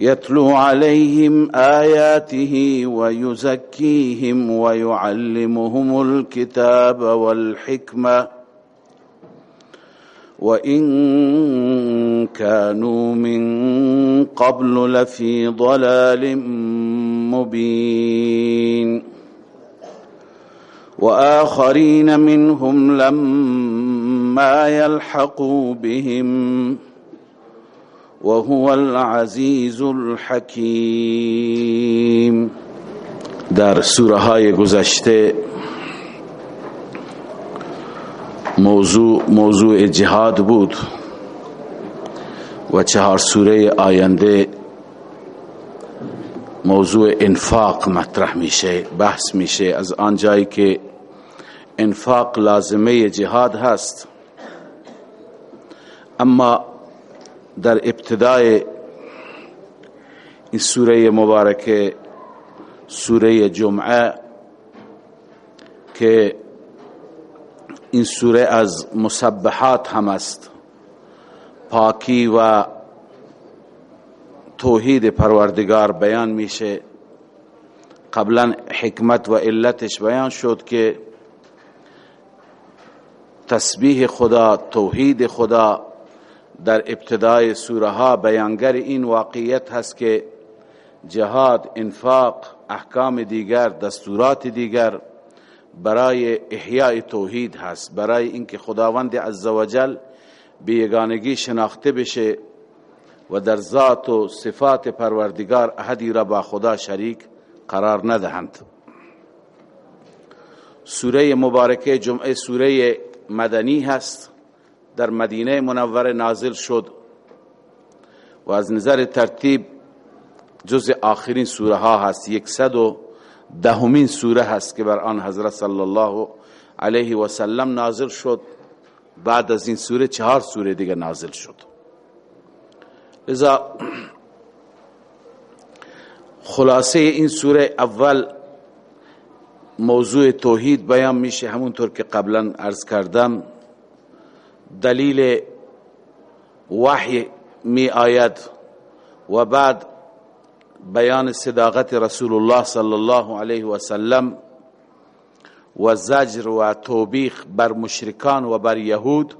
يتلو عليهم آياته ويزكيهم ويعلمهم الكتاب والحكمة. وإن كانوا من قبل لفي ضلال مبين. وآخرين منهم لما يلحقوا بهم وهو العزیز الحکیم. در سوره های گذشته موضوع موضوع جهاد بود و چهار سوره آینده موضوع انفاق مطرح میشه بحث میشه. از آن جایی که انفاق لازمه جهاد هست. اما در ابتدای این سوره مبارکه سوره جمعه که این سوره از مسبحات هم است. پاکی و توحید پروردگار بیان میشه. قبلا حکمت و علتش بیان شد که تسبیح خدا توحید خدا در ابتدای سوره ها بیانگر این واقعیت هست که جهاد انفاق احکام دیگر دستورات دیگر برای احیاء توحید هست. برای اینکه خداوند عزوجل به یگانگی شناخته بشه و در ذات و صفات پروردگار احدی را با خدا شریک قرار ندهند. سوره مبارکه جمعه سوره مدنی هست. در مدینه منور نازل شد و از نظر ترتیب جز آخرین سوره ها هست. یکصد و دهمین سوره هست که بر آن حضرت صلی الله علیه و سلم نازل شد. بعد از این سوره چهار سوره دیگه نازل شد. لذا خلاصه این سوره اول موضوع توحید بیان میشه. همونطور که قبلا عرض کردم دلیل وحی می آید و بعد بیان صداقت رسول الله صلی الله علیه و سلم و زجر و توبیخ بر مشرکان و بر یهود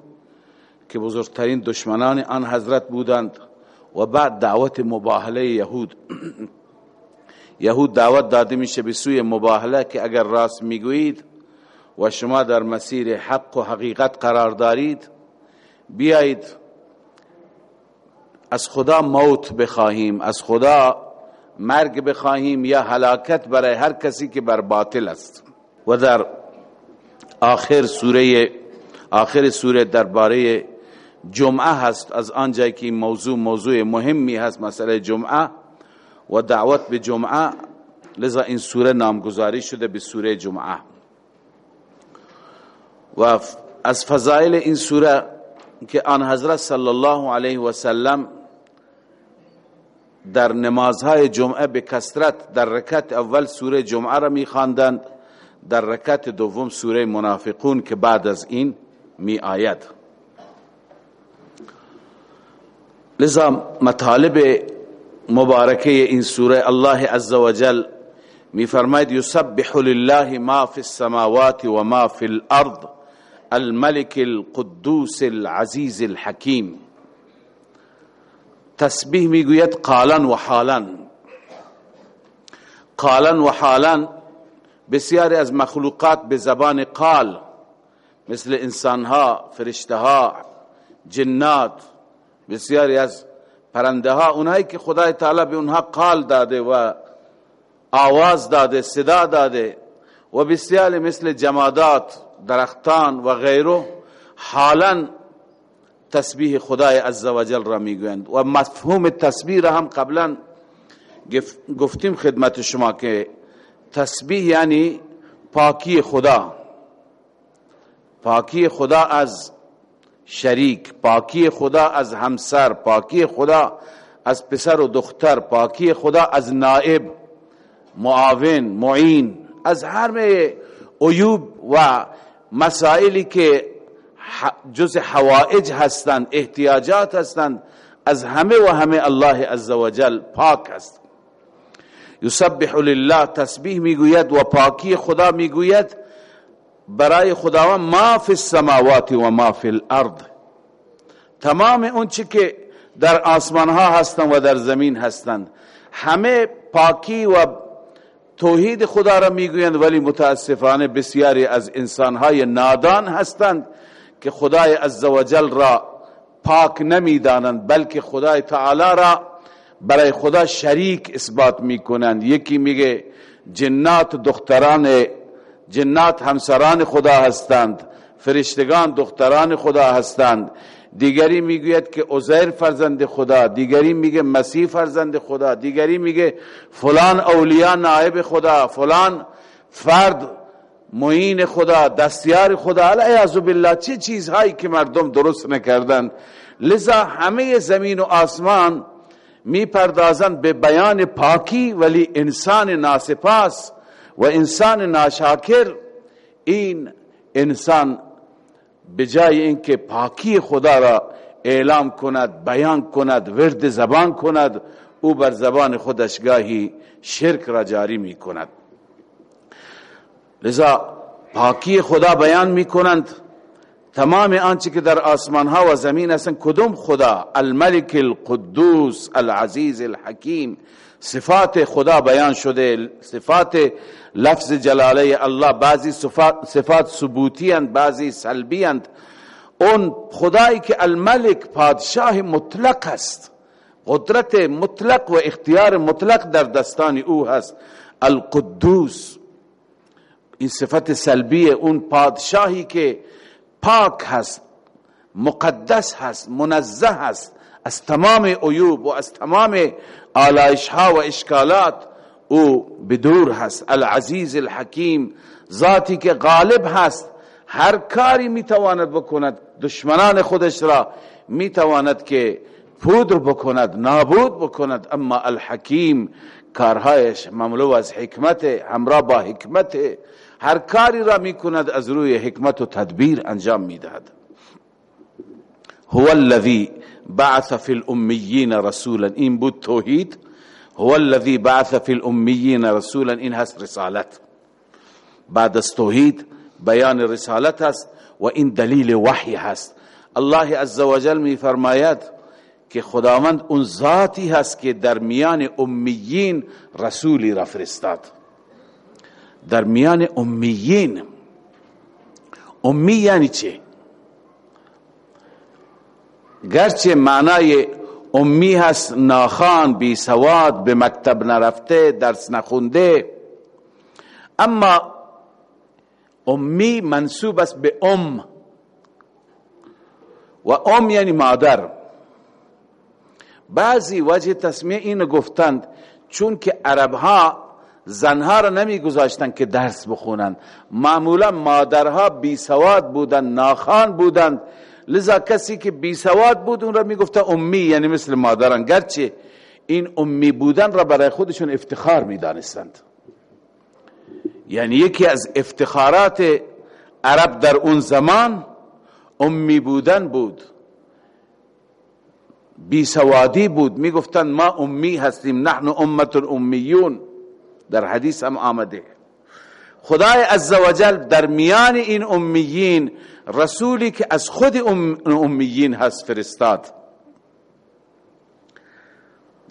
که بزرگترین دشمنان آن حضرت بودند و بعد دعوت مباهله یهود. یهود دعوت داده میشه به سوی مباهله که اگر راست می‌گویید و شما در مسیر حق و حقیقت قرار دارید بیایید از خدا موت بخواهیم از خدا مرگ بخواهیم یا هلاکت برای هر کسی که بر باطل است. و در آخر سوره آخر سوره درباره جمعه هست از آنجایی که موضوع موضوع مهمی هست مسئله جمعه و دعوت به جمعه. لذا این سوره نامگذاری شده به سوره جمعه. و از فضائل این سوره که آن حضرت صلی الله علیه و سلم در نمازهای جمعه به کسرت در رکعت اول سوره جمعه را میخواندند در رکعت دوم سوره منافقون که بعد از این می آید لذا مطالب مبارکه این سوره الله عزوجل می فرماید یسبح لله ما فی السماوات و ما فی الارض الملك القدوس العزیز الحکیم تسبیح می‌گوید قالا و حالا قالا و حالا بسیاری از مخلوقات به زبان قال مثل انسانها فرشتها جنات بسیاری از پرنده ها اونایی که خدای تعالی به اونها قال داده و آواز داده صدا داده و بسیاری مثل جمادات درختان و غیره حالا تسبیح خدای عزوجل را می‌گویند و مفهوم تسبیح را هم قبلا گفتیم خدمت شما که تسبیح یعنی پاکی خدا. پاکی خدا از شریک پاکی خدا از همسر پاکی خدا از پسر و دختر پاکی خدا از نائب معاون معین از هر عیوب و مسائلی که جز حوائج هستند احتیاجات هستند از همه و همه الله عزوجل پاک است. یسبح لله تسبیح می‌گوید و پاکی خدا می‌گوید برای خداوند ما فی السماوات و ما فی الارض. تمام اون چی که در آسمان ها هستند و در زمین هستند. همه پاکی و توحید خدا را می‌گویند ولی متاسفانه بسیاری از انسانهای نادان هستند که خدای عزوجل را پاک نمی‌دانند بلکه خدای تعالی را برای خدا شریک اثبات می‌کنند. یکی میگه جنات دختران جنات همسران خدا هستند فرشتگان دختران خدا هستند. دیگری می‌گوید که عزیر فرزند خدا دیگری میگه مسیح فرزند خدا دیگری میگه فلان اولیاء نائب خدا فلان فرد معین خدا دستیار خدا. علیه بالله چه چیزهایی که مردم درست نکردن لذا همه زمین و آسمان می‌پردازند به بیان پاکی ولی انسان ناسپاس و انسان ناشاکر. این انسان به جای اینکه پاکی خدا را اعلام کند بیان کند ورد زبان کند او بر زبان خودش گاهی شرک را جاری می کند لذا پاکی خدا بیان می کنند تمام آنچه که در آسمان ها و زمین هستند کدوم خدا؟ الملک القدوس العزیز الحکیم. صفات خدا بیان شده صفات لفظ جلاله الله بعضی صفات, صفات ثبوتی اند بعضی سلبی اند. اون خدایی که الملک پادشاه مطلق است. قدرت مطلق و اختیار مطلق در دستان او هست. القدوس. این صفت سلبی اون پادشاهی که پاک هست مقدس هست منزه هست. از تمام عیوب و از تمام آلایش ها و اشکالات او بدور هست. العزیز الحکیم ذاتی که غالب هست. هر کاری می‌تواند بکند دشمنان خودش را می‌تواند که پودر بکند نابود بکند. اما الحکیم کارهایش مملو از حکمت همراه با حکمت هر کاری را می‌کند از روی حکمت و تدبیر انجام می‌دهد. هو الذي بعث في الاميين رسولا. این بود توحید هو الذي بعث في الاميين رسولا. این هست رسالت. بعد از توحید بیان رسالت است و این دلیل وحی هست. الله عزوجل می فرماید که خداوند اون ذاتی هست که در میان امیین رسولی را فرستاد. در میان امیین. امی یعنی چه؟ گرچه معنای امی هست ناخان بی سواد به مکتب نرفته درس نخونده اما امی منصوب است به ام. و ام یعنی مادر. بعضی وجه تسمیه این گفتند چون که عرب ها زنها را نمی گذاشتن که درس بخونند. معمولا مادرها بی سواد بودند ناخان بودند. لذا کسی که بی سواد بود اون را می گفته امی یعنی مثل مادران. گرچه این امی بودن را برای خودشون افتخار می دانستند یعنی یکی از افتخارات عرب در اون زمان امی بودن بود. بی سوادی بود. می گفتند ما امی هستیم نحن امت امیون در حدیث هم آمده. خدای عزوجل در میان این امیین رسولی که از خود امیین هست فرستاد.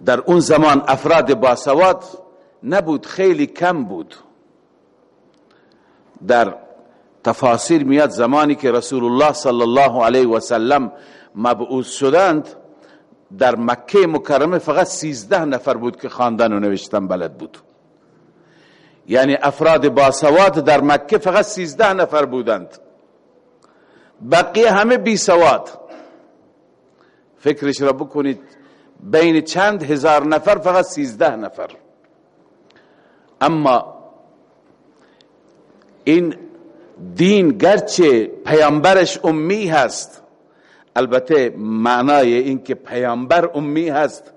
در اون زمان افراد باسواد نبود خیلی کم بود. در تفاسیر میاد زمانی که رسول الله صلی الله علیه و سلم مبعوث شدند در مکه مکرمه فقط سیزده نفر بود که خواندن و نوشتن بلد بود. یعنی افراد باسواد در مکه فقط سیزده نفر بودند. بقیه همه بی سواد. فکرش را بکنید بین چند هزار نفر فقط سیزده نفر. اما این دین گرچه پیامبرش امی هست البته معنای این که پیامبر امی هست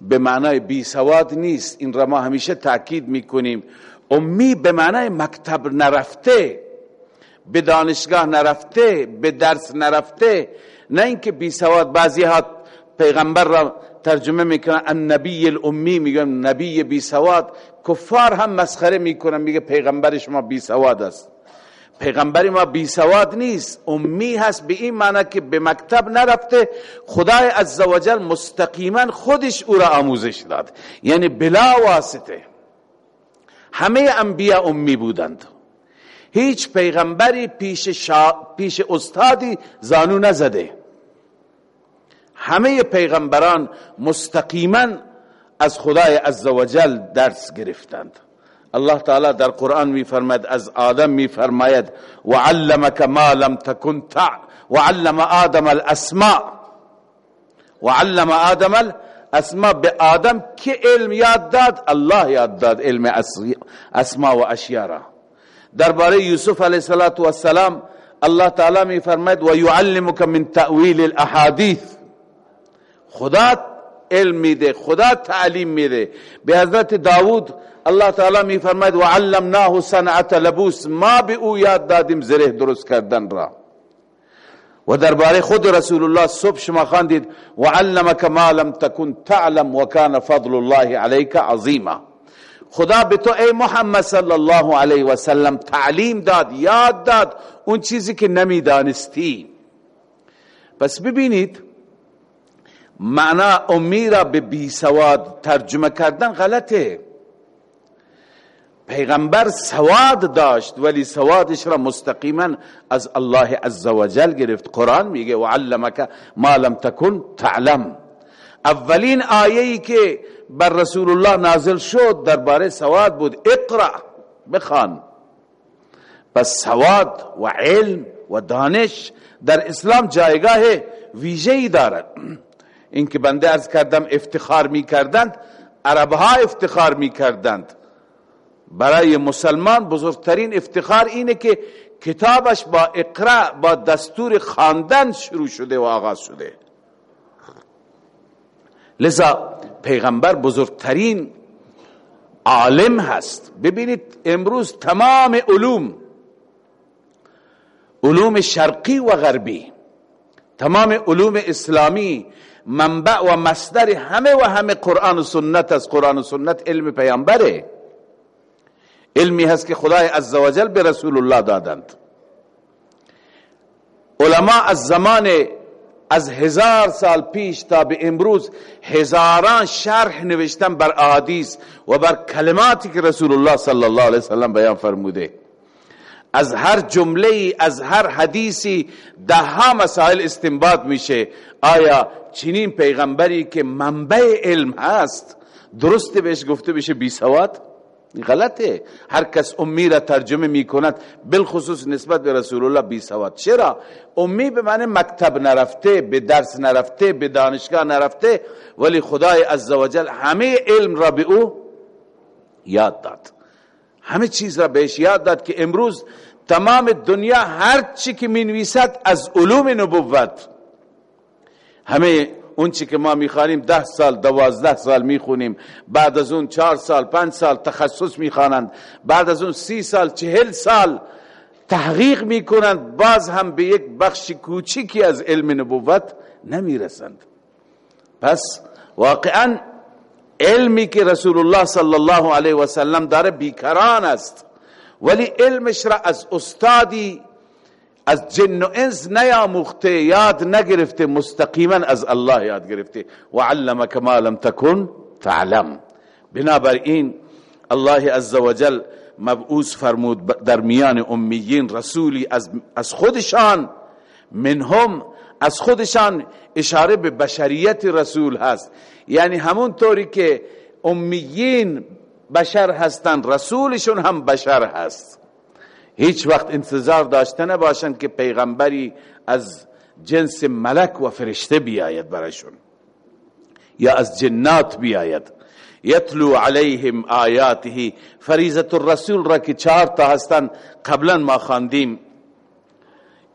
به معنای بی سواد نیست. این را ما همیشه تاکید می‌کنیم. امی به معنای مکتب نرفته به دانشگاه نرفته به درس نرفته نه اینکه بی سواد بعضی ها پیغمبر را ترجمه می‌کنن النبی الامی میگن نبی بی سواد. کفار هم مسخره می‌کنن میگه پیغمبر شما بی سواد است. پیغمبر ما بی سواد نیست امی هست به این معنی که به مکتب نرفته خدای عزوجل مستقیما خودش او را آموزش داد. یعنی بلا واسطه. همه انبیا امی بودند. هیچ پیغمبری پیش, شا... پیش استادی زانو نزده. همه پیغمبران مستقیما از خدای عزوجل درس گرفتند. الله تعالی در قرآن می فرماید از آدم می فرماید وعلمك ما لم تكن تع وعلم آدم الاسماء وعلم آدم الاسماء به آدم که علم یاد داد؟ الله یاد داد علم اسماء و اشیاء درباره یوسف علیه السلام الله تعالی می فرماید و یعلمك من تأویل الأحادیث. خدا علم میده خدا تعلیم میده. به حضرت داوود الله تعالی می فرماید و علمناه صنعت لبوس ما به أو یاد دادیم زره درست کردن را. و درباره خود رسول الله صبح شما خواندید و علمک ما لم تکن تعلم و کان فضل الله علیک عظیما. خدا به تو ای محمد صلی الله علیه و سلم تعلیم داد یاد داد اون چیزی که نمی‌دانستی. پس ببینید معنا امی را به بی سواد ترجمه کردن غلطه. پیغمبر سواد داشت ولی سوادش را مستقیما از الله عزوجل گرفت. قرآن میگه وعلمک ما لم تکن تعلم. اولین آیه‌ای که بر رسول الله نازل شد درباره سواد بود. اقرا بخوان. پس سواد و علم و دانش در اسلام جایگاه ویژه‌ای دارد. اینکه بنده ارز کردم افتخار می کردند عربها افتخار می کردند برای مسلمان بزرگترین افتخار اینه که کتابش با اقرا با دستور خواندن شروع شده و آغاز شده. لذا پیغمبر بزرگترین عالم هست. ببینید امروز تمام علوم علوم شرقی و غربی تمام علوم اسلامی منبع و مصدر همه و همه قرآن و سنت از قرآن و سنت علم پیامبره. علمی هست که خدای عزوجل به رسول الله دادند. علما از زمان از هزار سال پیش تا به امروز هزاران شرح نوشتن بر احادیث و بر کلماتی که رسول الله صلی الله علیه وسلم بیان فرموده. از هر جمله از هر حدیثی ده ها مسائل استنباط میشه. آیا چنین پیغمبری که منبع علم هست درست بهش گفته بشه بی سواد غلطه. هر کس امی را ترجمه می کند بالخصوص نسبت به رسول الله بی سواد. چرا؟ امی به معنی مکتب نرفته به درس نرفته به دانشگاه نرفته ولی خدای عزوجل همه علم را به او یاد داد. همه چیز را بهش یاد داد که امروز تمام دنیا هر چی که می از علوم نبوت. همه اون چی که ما می‌خوانیم ده سال دوازده سال می‌خونیم. بعد از اون چهار سال پنج سال تخصص می‌خوانند. بعد از اون سی سال چهل سال تحقیق می‌کنند. باز هم به یک بخش کوچیکی از علم نبوت نمی‌رسند. پس واقعا علمی که رسول الله صلی الله علیه و سلم داره بیکران است. ولی علمش را از استادی از جن و انس نیاموخته یاد نگرفته مستقیما از الله یاد گرفته. و علمک ما لم تکن تعلم. بنابراین الله عزوجل مبعوث فرمود در میان امیین رسولی از, از خودشان منهم از خودشان اشاره به بشریت رسول هست. یعنی همون طوری که امیین بشر هستند رسولشون هم بشر هست. هیچ وقت انتظار داشته نباشند که پیغمبری از جنس ملک و فرشته بیاید برایشون یا از جنات بیاید. یتلو علیهم آیاته فریزت الرسول را که چهار تا هستن قبلا ما خواندیم.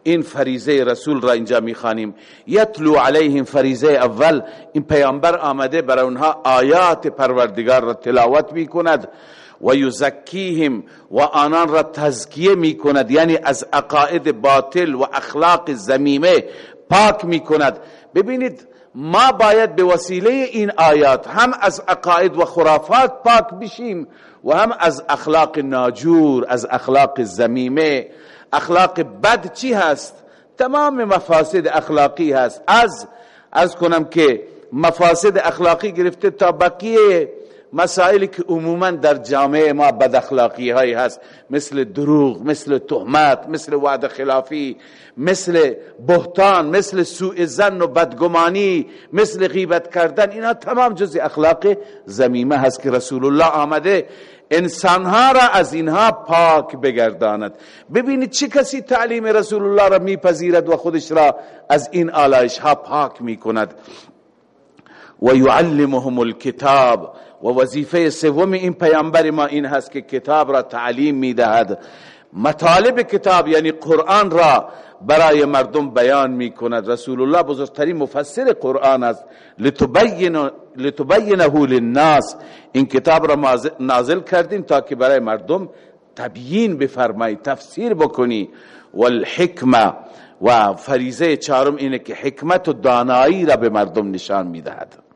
این فریزه رسول را اینجا می‌خوانیم یتلو علیهم فریزه اول این پیامبر آمده برای اونها آیات پروردگار را تلاوت می‌کند. و یزکیهم و آنان را تزکیه می‌کند یعنی از عقاید باطل و اخلاق زمیمه پاک می‌کند. ببینید ما باید به وسیله این آیات هم از عقاید و خرافات پاک بشیم و هم از اخلاق ناجور از اخلاق زمیمه. اخلاق بد چی هست؟ تمام مفاسد اخلاقی هست. از از کنم که مفاسد اخلاقی گرفته تا بقیه مسائلی که عموما در جامعه ما بد اخلاقی های هست مثل دروغ مثل تهمت مثل وعده خلافی مثل بهتان مثل سوء زن و بدگمانی مثل غیبت کردن اینا تمام جز اخلاق زمیمه هست که رسول الله آمده. انسانها را از اینها پاک بگرداند. ببینید چه کسی تعلیم رسول الله را میپذیرد و خودش را از این آلایش ها پاک می‌کند. و یعلمهم الكتاب و وظیفه سوم این پیامبر ما این هست که کتاب را تعلیم می‌دهد. مطالب کتاب یعنی قرآن را برای مردم بیان می کند رسول الله بزرگترین مفسر قرآن است. لتبینه للناس. این کتاب را نازل کردیم تا که برای مردم تبیین بفرمایی تفسیر بکنی. والحکمه. و فریزه چهارم اینه که حکمت و دانایی را به مردم نشان می‌دهد.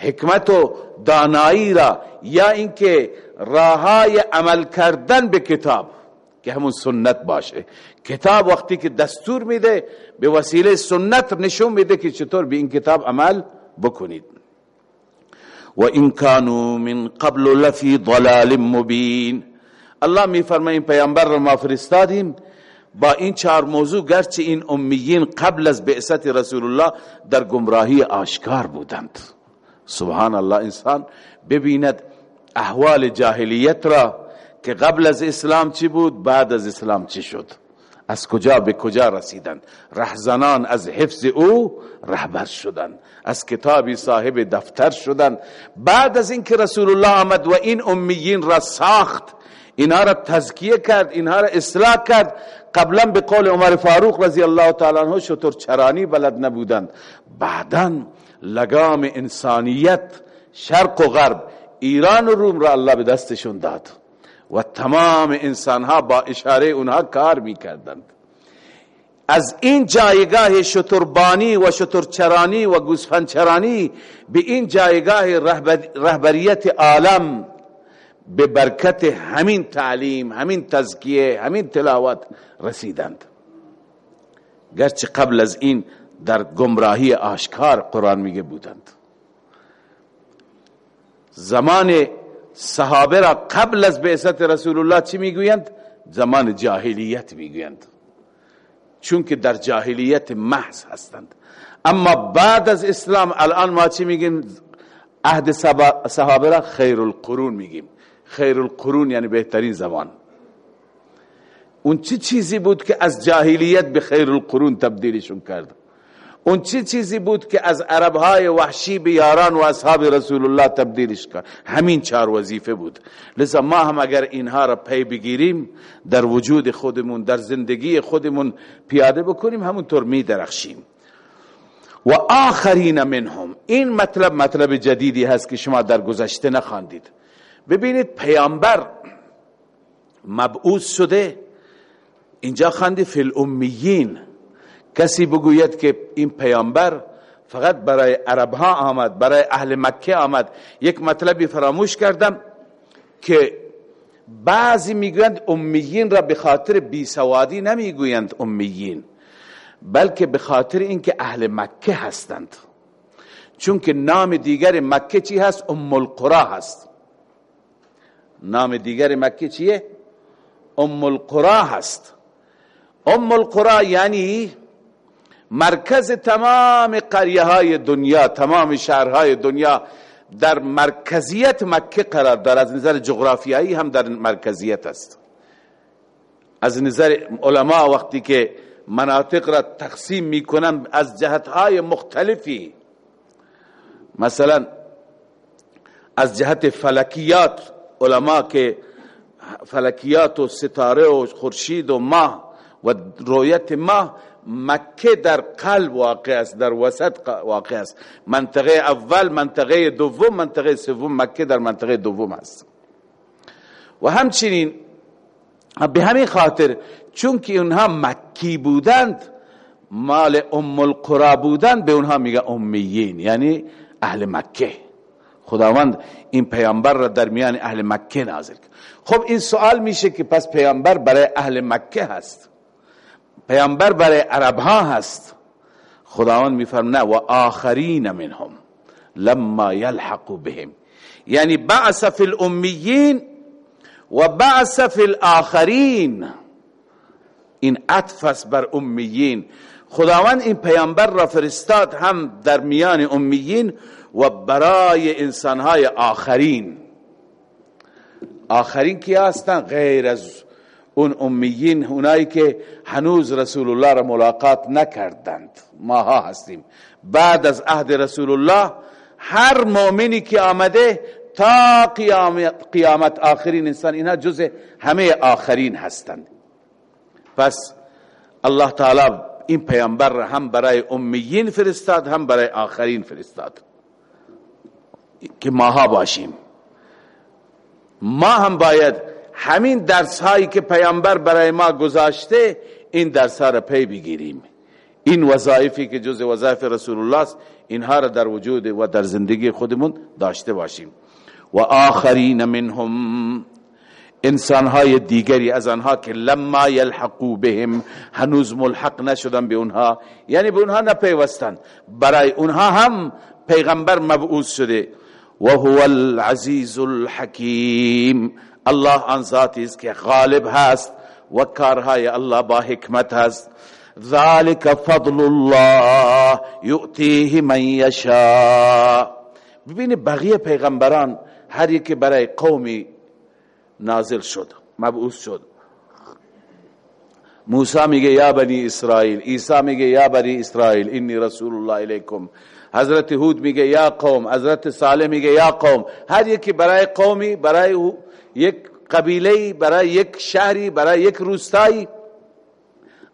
حکمت و دانایی را یا اینکه راهای عمل کردن به کتاب که همون سنت باشه. کتاب وقتی که دستور میده به وسیله سنت نشون میده که چطور به این کتاب عمل بکنید. و این کانو من قبل لفی ضلال مبین. الله میفرماید این پیامبر را ما فرستادیم. با این چهار موضوع گرچه این امیین قبل از بعثت رسول الله در گمراهی آشکار بودند. سبحان الله انسان ببیند احوال جاهلیت را که قبل از اسلام چی بود بعد از اسلام چی شد از کجا به کجا رسیدند رهزنان از حفظ او رهبر شدند از کتابی صاحب دفتر شدند بعد از اینکه رسول الله آمد و این امیین را ساخت اینها را تزکیه کرد اینها را اصلاح کرد قبلا به قول عمر فاروق رضی الله تعالی عنه شطور چرانی بلد نبودند بعدا لگام انسانیت شرق و غرب ایران و روم را الله به دستشون داد. و تمام انسان ها با اشاره اونها کار می‌کردند. از این جایگاه شتربانی و شترچرانی و گوسفندچرانی به این جایگاه رهبریت عالم به برکت همین تعلیم همین تزکیه همین تلاوت رسیدند. گرچه قبل از این در گمراهی آشکار قرآن میگه بودند. زمان صحابه را قبل از بعثت رسول الله چی می‌گویند؟ زمان جاهلیت می‌گویند. چون که در جاهلیت محض هستند. اما بعد از اسلام الان ما چی میگیم؟ عهد صحابه را خیر القرون میگیم. خیر القرون یعنی بهترین زمان. اون چی چیزی بود که از جاهلیت به خیر القرون تبدیلشون کرد؟ اون چی چیزی بود که از عربهای وحشی به یاران و اصحاب رسول الله تبدیلش کرد؟ همین چهار وظیفه بود. لذا ما هم اگر اینها را پی بگیریم در وجود خودمون در زندگی خودمون پیاده بکنیم همونطور می درخشیم و آخرین منهم. این مطلب مطلب جدیدی هست که شما در گذشته نخواندید. ببینید پیامبر مبعوث شده. اینجا خواندی فی الامیین. کسی بگوید که این پیامبر فقط برای عرب ها آمد برای اهل مکه آمد. یک مطلبی فراموش کردم که بعضی می‌گویند امیین را به خاطر بی سوادی نمی‌گویند امیین بلکه به خاطر اینکه اهل مکه هستند. چون که نام دیگر مکه چی هست؟ ام القرا هست. نام دیگر مکه چیه؟ ام القرا هست. ام القرا یعنی مرکز تمام قریه های دنیا تمام شهرهای دنیا در مرکزیت مکه قرار دارد از نظر جغرافیایی هم در مرکزیت است. از نظر علما وقتی که مناطق را تقسیم می‌کنن از جهت های مختلفی. مثلا از جهت فلکیات علما که فلکیات و ستاره و خورشید و ماه و رویت ماه مکه در قلب واقع است در وسط واقع است. منطقه اول منطقه دوم منطقه سوم. مکه در منطقه دوم است. و همچنین به همین خاطر چون که اونها مکی بودند مال ام القرا بودند به اونها میگه امیین یعنی اهل مکه. خداوند این پیامبر را در میان اهل مکه نازل خب این سوال میشه که پس پیامبر برای اهل مکه هست. پیامبر برای عرب ها هست. خداوند میفرم نه و آخرین منهم لما يلحق بهم. یعنی بعث فی الامیین و بعث فی الاخرین. این عطف بر امیین. خداوند این پیامبر را فرستاد هم در میان امیین و برای انسانهای آخرین. آخرین کی هستن؟ غیر از اون امیین اونایی که هنوز رسول الله را ملاقات نکردند. ماها هستیم. بعد از عهد رسول الله هر مؤمنی که آمده تا قیامت آخرین انسان اینها جز همه آخرین هستند. پس الله تعالی این پیامبر هم برای امیین فرستاد هم برای آخرین فرستاد. که ماها باشیم. ما هم باید همین درس هایی که پیامبر برای ما گذاشته این درس ها را پی بگیریم. این وظایفی که جز وظایف رسول الله است اینها را در وجود و در زندگی خودمون داشته باشیم. و آخرین منهم انسان های دیگری از آنها که لما یلحقو بهم هنوز ملحق نشدن به اونها یعنی به اونها نپیوستن برای اونها هم پیغمبر مبعوث شده. و هو العزیز الحکیم. الله آن ذاتی است که غالب هست و کارهای الله با حکمت هست ذلك فضل الله یؤتیه من یشاء۔ ببینی بقیه پیغمبران هر یک برای قومی نازل شد مبعوث شد۔ موسی میگه یا بنی اسرائیل عیسی میگه یا بنی اسرائیل انی رسول الله الیکم حضرت هود میگه یا قوم. حضرت صالح میگه یا قوم. هر یکی برای قومی برای یک قبیله برای یک شهری برای یک روستایی.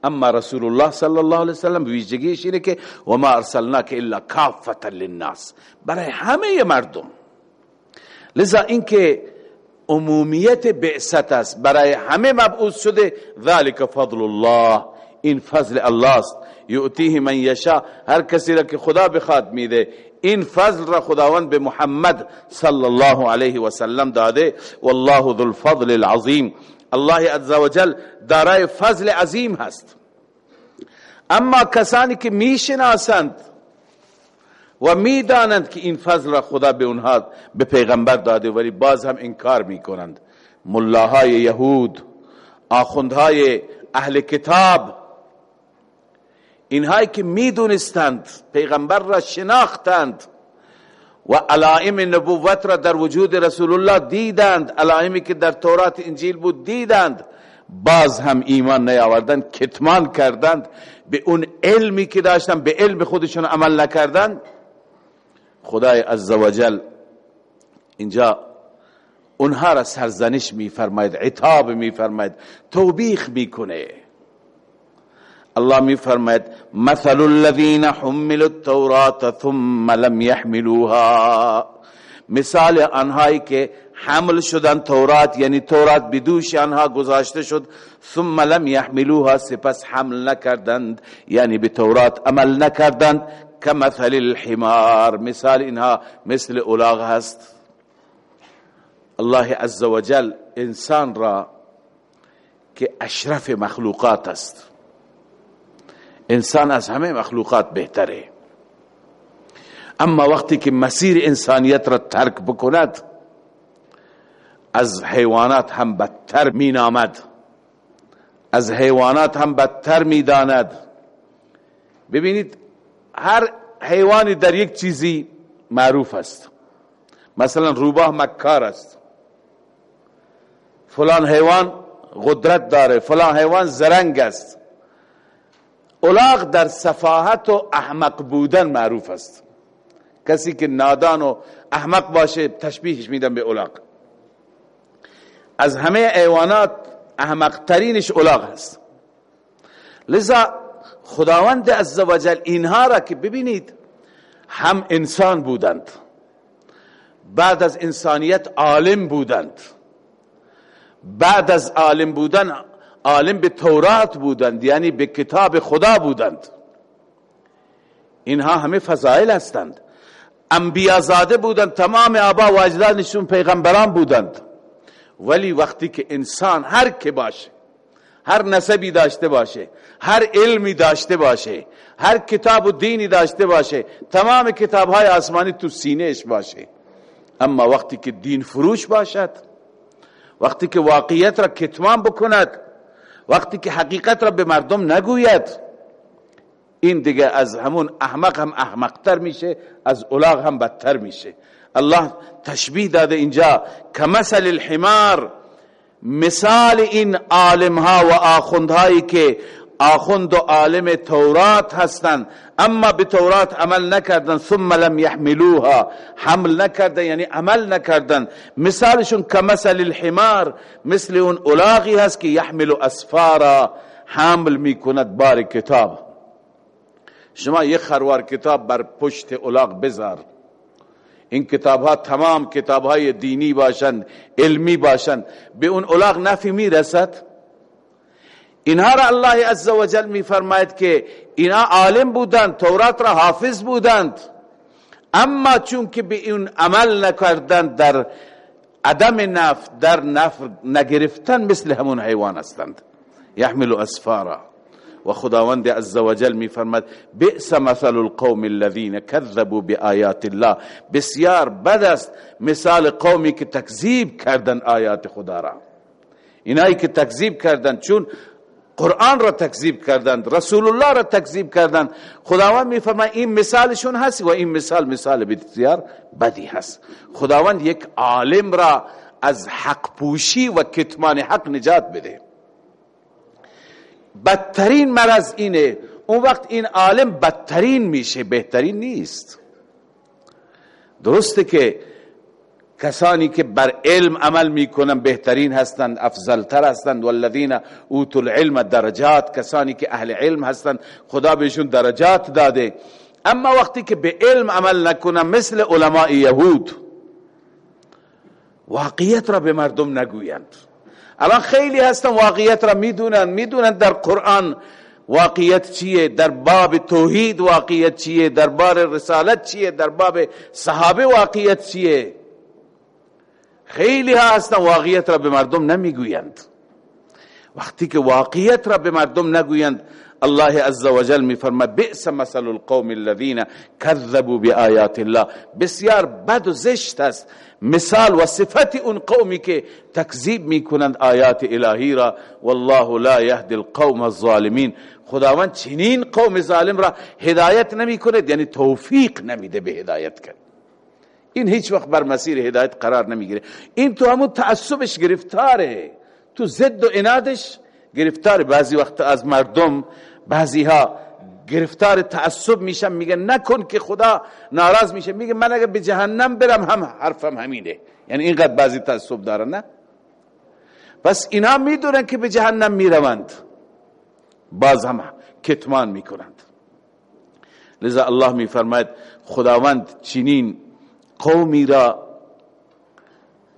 اما رسول الله صلی الله علیه وسلم ویژگیش اینه که و ما ارسلناک الا کافتا للناس برای همه مردم. لذا اینکه عمومیت بعثت است برای همه مبعوث شده. ذلك فضل الله. این فضل الله است یعطیه من یشا هر کسی را که خدا بخواد میده. این فضل را خداوند به محمد صلی الله علیه و سلم داده. والله ذو الفضل العظیم. الله عزوجل دارای فضل عظیم هست. اما کسانی که می‌شناسند و می‌دانند که این فضل را خدا به اونها به پیغمبر داده ولی باز هم انکار می‌کنند. ملاهای یهود آخوندهای اهل کتاب اینهایی که می‌دونستند پیغمبر را شناختند و علائم نبوت را در وجود رسول الله دیدند علائمی که در تورات انجیل بود دیدند باز هم ایمان نیاوردند کتمان کردند به اون علمی که داشتند به علم خودشون عمل نکردند. خدای عزوجل اینجا اونها را سرزنش میفرماید عتاب میفرماید توبیخ می‌کنه. الله می فرماید مثل الذين حملوا التوراة ثم لم يحملوها مثال آنهایی که حمل شدن تورات یعنی تورات بدوش آنها گذاشته شد ثم لم يحملوها سپس حمل نکردند یعنی به تورات عمل نکردند كمثل الحمار مثال اینها مثل اولاغ هست الله عز وجل انسان را که اشرف مخلوقات است انسان از همه مخلوقات بهتره. اما وقتی که مسیر انسانیت را ترک بکند از حیوانات هم بدتر می نامد از حیوانات هم بدتر می داند ببینید هر حیوانی در یک چیزی معروف است. مثلا روباه مکار است. فلان حیوان قدرت داره فلان حیوان زرنگ است. اولاغ در صفاحت و احمق بودن معروف است. کسی که نادان و احمق باشه تشبیهش میدن به اولاغ. از همه ایوانات احمق ترینش اولاغ هست لذا خداوند عزوجل اینها را که ببینید هم انسان بودند. بعد از انسانیت عالم بودند. بعد از عالم بودن عالم به تورات بودند یعنی به کتاب خدا بودند. اینها همه فضائل هستند. انبیازاده بودند تمام آبا و اجدادشون پیغمبران بودند. ولی وقتی که انسان هر که باشه هر نسبی داشته باشه هر علمی داشته باشه هر کتاب و دینی داشته باشه تمام کتاب های آسمانی تو سینهش باشه. اما وقتی که دین فروش باشد وقتی که واقعیت را کتمان بکند وقتی که حقیقت را به مردم نگوید این دیگه از همون احمق هم احمقتر میشه از اولاغ هم بدتر میشه. الله تشبیه داده اینجا کمثل الحمار. مثال این عالم ها و آخوندهایی که آخوند و عالم تورات هستند. اما به تورات عمل نکردن ثم لم يحملوها حمل نکردن یعنی عمل نکردن. مثالشون کمثل الحمار مثل اون اولاغی هست که یحمل اسفارا. حمل می‌کند بار کتاب. شما یک خروار کتاب بر پشت اولاغ بذار. این کتاب ها تمام کتاب های دینی باشند علمی باشند. به اون اولاغ نفی می‌رسد. اینها را الله عزوجل می فرماید که اینا عالم بودند تورات را حافظ بودند. اما چون که به این عمل نکردند در عدم نف در نفر نگرفتن مثل همون حیوان هستند. یحمل اسفارا. و خداوند می فرماید بئس مثل القوم الذين كذبوا بآیات الله. بسیار بد است مثال قومی که تکذیب کردن آیات خدا را. اینایی که تکذیب کردن چون قرآن را تکذیب کردند رسول الله را تکذیب کردند. خداوند میفرماید این مثالشون هست و این مثال مثال بسیار بدی هست. خداوند یک عالم را از حق پوشی و کتمان حق نجات بده. بدترین مرض اینه. اون وقت این عالم بدترین میشه بهترین نیست. درسته که کسانی که بر علم عمل می‌کنن بهترین هستند افضلتر هستند. والذین اوتوا العلم درجات کسانی که اهل علم هستند خدا بهشون درجات داده. اما وقتی که به علم عمل نکنن مثل علماء یهود واقعیت را به مردم نگویند. الان خیلی هستن واقعیت را می‌دونن. می‌دونن در قرآن واقعیت چیه در باب توحید واقعیت چیه در باب رسالت چیه در باب صحابه واقعیت چیه. خیلی ها هستن واقعیت را به مردم نمی‌گویند. وقتی که واقعیت را به مردم نگویند الله عز وجل می فرماید بئس مثل القوم الذين كذبوا بآیات الله. بسیار بد و زشت است. مثال و صفت اون قومی که تکذیب می‌کنند آیات الهی را والله لا يهدي القوم الظالمين خداوند چنین قوم ظالم را هدایت نمی کند یعنی توفیق نمیده به هدایت کرد. این هیچ وقت بر مسیر هدایت قرار نمی‌گیره. این تو همون تعصبش گرفتاره. تو زد و انادش گرفتار بعضی وقت از مردم بعضی ها گرفتار تعصب میشن میگه نکن که خدا ناراض میشه. میگه من اگر به جهنم برم هم حرفم همینه. یعنی اینقدر بعضی تعصب دارن نه؟ پس اینا می‌دونن که به جهنم می‌روند. باز هم کتمان می‌کنند. لذا الله میفرماید خداوند چنین قومی را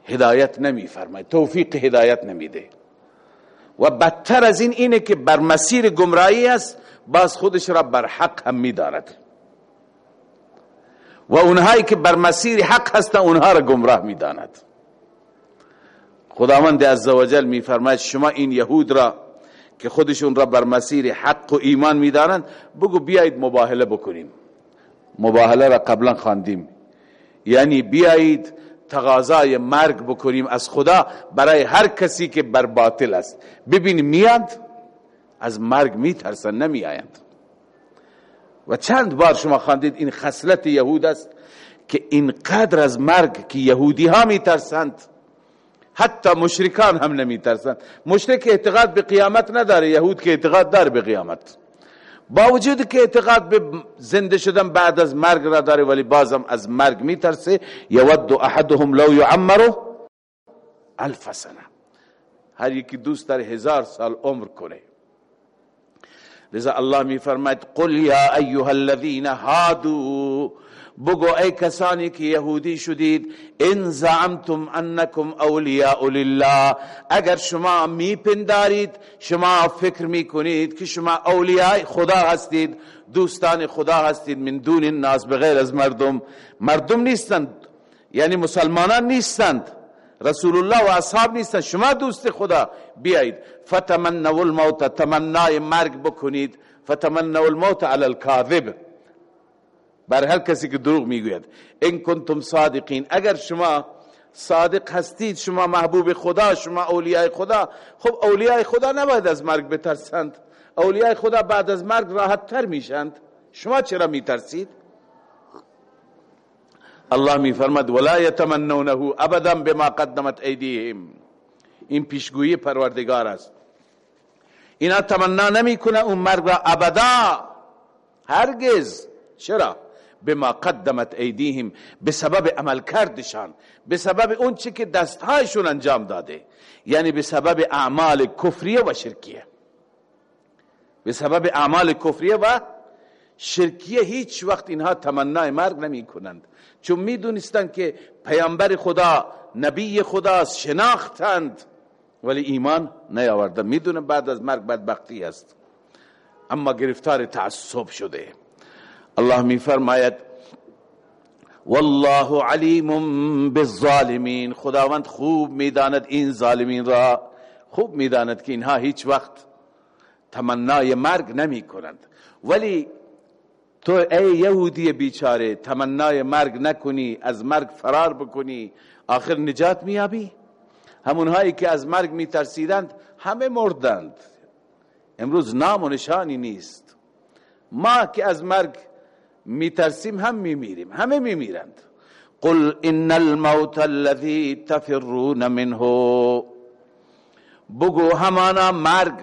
هدایت نمی فرماید. توفیق هدایت نمیده و بدتر از این اینه که بر مسیر گمراهی است باز خودش را بر حق هم می دارد. و اونهایی که بر مسیر حق هستن اونها را گمراه می داند. خداوند عزوجل می فرماید شما این یهود را که خودشون را بر مسیر حق و ایمان می دارند بگو بیایید مباهله بکنیم. مباهله را قبلا خواندیم. یعنی بیایید تقاضای مرگ بکنیم از خدا برای هر کسی که بر باطل است. ببین میاد از مرگ میترسن نمی آیند و چند بار شما خواندید این خصلت یهود است که اینقدر از مرگ که یهودی ها میترسند. حتی مشرکان هم نمیترسند. مشرک اعتقاد به قیامت نداره یهود که اعتقاد داره به قیامت. با وجود که اعتقاد به زنده شدن بعد از مرگ را داره ولی بازم از مرگ میترسه. یود احدهم لو یعمر الف سنه هر یکی دوست داره هزار سال عمر کنه. لذا الله می فرماید قل یا ایها الذین هادو بگو ای کسانی که یهودی شدید ان زعمتم انکم اولیاء لله. اگر شما میپندارید شما فکر می‌کنید که شما اولیاء خدا هستید دوستان خدا هستید من دون الناس بغیر از مردم. مردم نیستند یعنی مسلمانان نیستند رسول الله و اصحاب نیستند. شما دوست خدا بیایید. فتمنوا الموت تمنای مرگ بکنید. فتمنوا الموت علی الكاذب بر هر کسی که دروغ می‌گوید. ان کنتم صادقین. اگر شما صادق هستید شما محبوب خدا شما اولیاء خدا خب اولیاء خدا نباید از مرگ بترسند. اولیاء خدا بعد از مرگ راحت تر میشند. شما چرا میترسید؟ الله میفرماد ولا یتمنونه ابدا بما قدمت ایدیهم. این پیشگویی پروردگار است. اینا تمنا نمی‌کنه اون مرگ را ابدا. هرگز. چرا؟ بما قدمت ایدیهم به سبب عمل کردشان به سبب اون چی که دستهایشون انجام داده. یعنی به سبب اعمال کفریه و شرکیه. به سبب اعمال کفریه و شرکیه هیچ وقت اینها تمنای مرگ نمی کنند چون می که پیامبر خدا نبی خدا شناختند ولی ایمان نیاوردن. می‌دونن بعد از مرگ بدبختی است. اما گرفتار تعصب شده. الله می فرماید والله علیم بالظالمین. خداوند خوب می‌داند این ظالمین را. خوب می‌داند که اینها هیچ وقت تمنای مرگ نمی کنند. ولی تو ای یهودی بیچاره تمنای مرگ نکنی از مرگ فرار بکنی آخر نجات میابی همونهایی که از مرگ میترسیدند همه مردند. امروز نام و نشانی نیست. ما که از مرگ میترسیم هم میمیریم. همه میمیرند. قل ان الموت الذي تفرون منه. بگو همانا مرگ.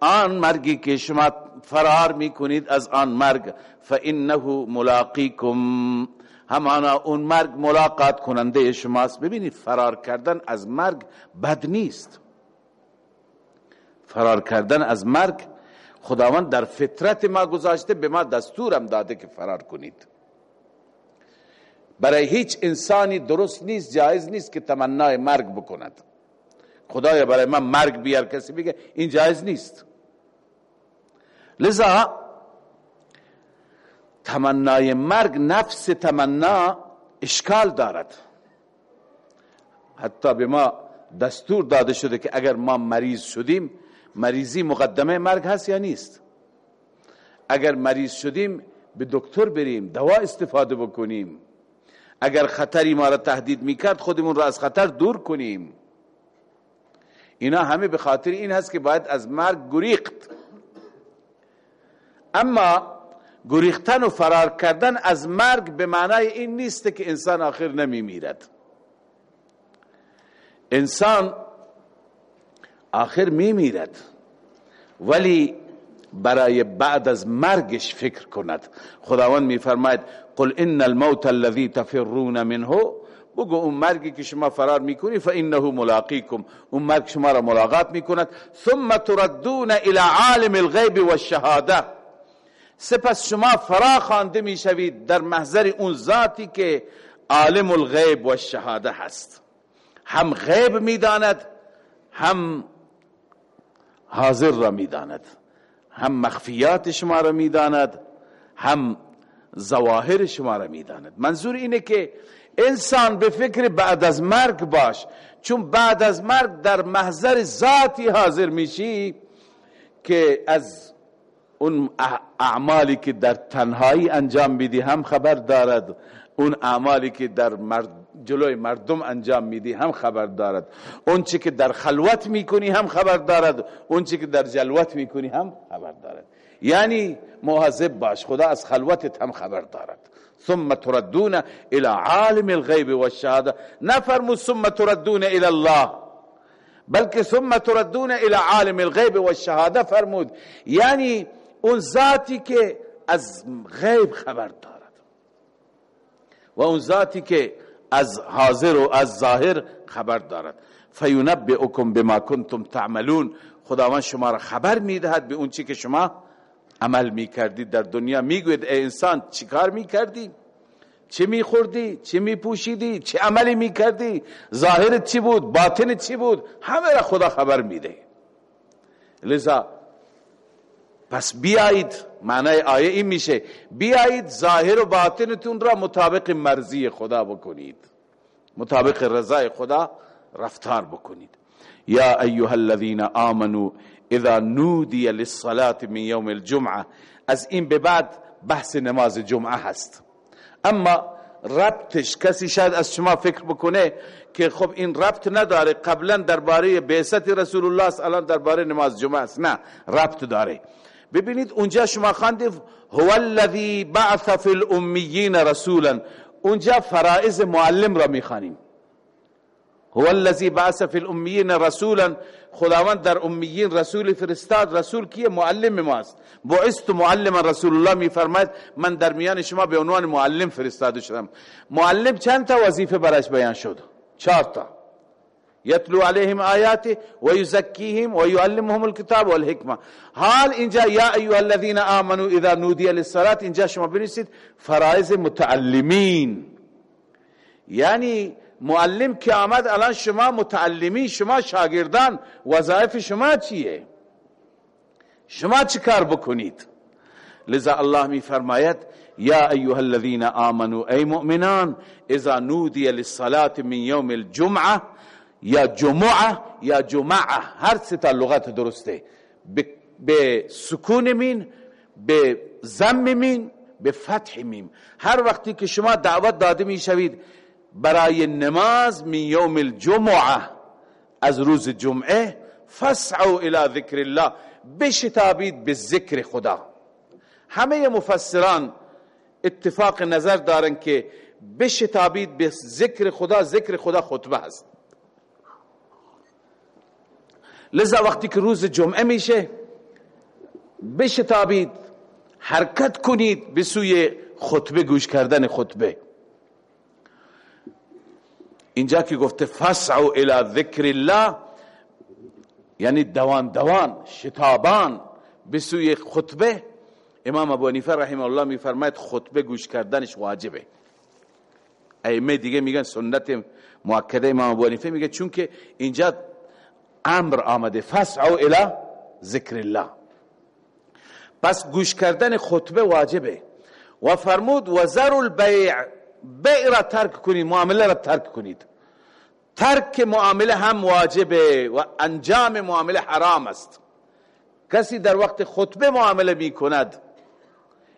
آن مرگی که شما فرار می‌کنید از آن مرگ. فانه ملاقیکم. همانا اون مرگ ملاقات کننده شماست. ببینید فرار کردن از مرگ بد نیست. فرار کردن از مرگ خداوند در فطرت ما گذاشته به ما دستورم داده که فرار کنید. برای هیچ انسانی درست نیست جایز نیست که تمنای مرگ بکند. خدایا برای من مرگ بیار کسی بگه این جایز نیست. لذا تمنای مرگ نفس تمنا اشکال دارد. حتی به ما دستور داده شده که اگر ما مریض شدیم مریضی مقدمه مرگ هست یا نیست؟ اگر مریض شدیم به دکتر بریم دوا استفاده بکنیم. اگر خطری ما را تهدید می‌کرد خودمون را از خطر دور کنیم. اینا همه به خاطر این هست که باید از مرگ گریخت. اما گریختن و فرار کردن از مرگ به معنای این نیست که انسان آخر نمی میرد انسان آخر می میرد. ولی برای بعد از مرگش فکر کند. خداوند می فرماید قل ان الموت الذي تفرون منه. بگو اون مرگی که شما فرار می‌کنی فانه ملاقیکم. اون مرگ شما را ملاقات می‌کند. ثم تردون الى عالم الغیب والشهاده سپس شما فرا خوانده می‌شوید در محضر اون ذاتی که عالم الغیب و شهاده هست. هم غیب می‌داند هم حاضر را می‌داند. هم مخفیات شما را می‌داند هم ظواهر شما را می‌داند. منظور اینه که انسان به فکر بعد از مرگ باش. چون بعد از مرگ در محضر ذاتی حاضر میشی که از اون اعمالی که در تنهایی انجام میدی هم خبر دارد. اون اعمالی که در مرد جلوی مردم انجام میدی هم خبر دارد. اون چی که در خلوت می‌کنی هم خبر دارد. اون چی که در جلوت می‌کنی هم خبر دارد. یعنی مواظب باش خدا از خلوتت هم خبر دارد. ثم تردون الى عالم الغیب والشهاده نفرمو ثم تردون الى الله. بلکه ثم تردون الى عالم الغیب والشهاده فرمود. یعنی اون ذاتی که از غیب خبر دارد. و اون ذاتی که از حاضر و از ظاهر خبر دارد. فینبئکم بما کنتم تعملون. خداوند شما را خبر می‌دهد به اون چی که شما عمل می‌کردید در دنیا. می‌گوید ای انسان چیکار می‌کردی؟ چه میخوردی؟ چه میپوشیدی؟ چه عملی می‌کردی؟ ظاهرت چی بود؟ باطنت چی بود؟ همه را خدا خبر میده. لذا پس بیایید معنی آیه این میشه بیایید ظاهر و باطنتون را مطابق مرزی خدا بکنید. مطابق رضای خدا رفتار بکنید. یا ایها الذين آمنوا اذا نودی للصلاة من یوم الجمعه از این به بعد بحث نماز جمعه هست. اما ربطش کسی شاید از شما فکر بکنه که خب این ربط نداره قبلا درباره بعثت رسول الله الان درباره نماز جمعه است. نه ربط داره. ببینید اونجا شما خواندید هو الذی بعث فی الامیین رسولا. اونجا فرائض معلم را می‌خوانیم. هو الذی بعث فی الامیین رسولا. خداوند در امیین رسول فرستاد. رسول کیه؟ معلم ماست بعثت معلم رسول الله میفرماید من در میان شما به عنوان معلم فرستاده شدم. معلم چند تا وظیفه براش بیان شد؟ چهار تا. یتلو علیهم آیاته و یزکیهم و یعلمهم الكتاب والحکمه حال اینجا یا ایها الذين آمنوا إذا نودی للصلاة اینجا شما بنویسید فرائض متعلمین یعنی معلم که آمد الان شما متعلمی شما شاگردان وظایف شما چیه؟ شما چی کار بکنید؟ لذا الله می فرماید یا ایها الذين آمنوا ای مؤمنان اذا نودی للصلاة من یوم الجمعة یا جمعه یا جمعه. هر سه تا لغت درسته. به سکون مین به ضم مین به فتح میم هر وقتی که شما دعوت داده می شوید برای نماز من یوم الجمعه از روز جمعه فسعوا الى ذکر الله. بشتابید به ذکر خدا. همه مفسران اتفاق نظر دارن که بشتابید به ذکر خدا. ذکر خدا خطبه هست لذا وقتی که روز جمعه میشه بشتابید حرکت کنید به سوی خطبه گوش کردن خطبه. اینجا که گفته فسعو الى ذکر الله یعنی دوان دوان شتابان به سوی خطبه. امام ابو حنیفه رحمه الله میفرماید خطبه گوش کردنش واجبه. ائمه دیگه میگن سنت مؤکده. امام ابو حنیفه میگه چون که اینجا امر آمده. فسعو الى ذکر الله. پس گوش کردن خطبه واجبه. و فرمود و ذر البیع. بیع را ترک کنید معامله را ترک کنید. ترک معامله هم واجبه و انجام معامله حرام است. کسی در وقت خطبه معامله می کند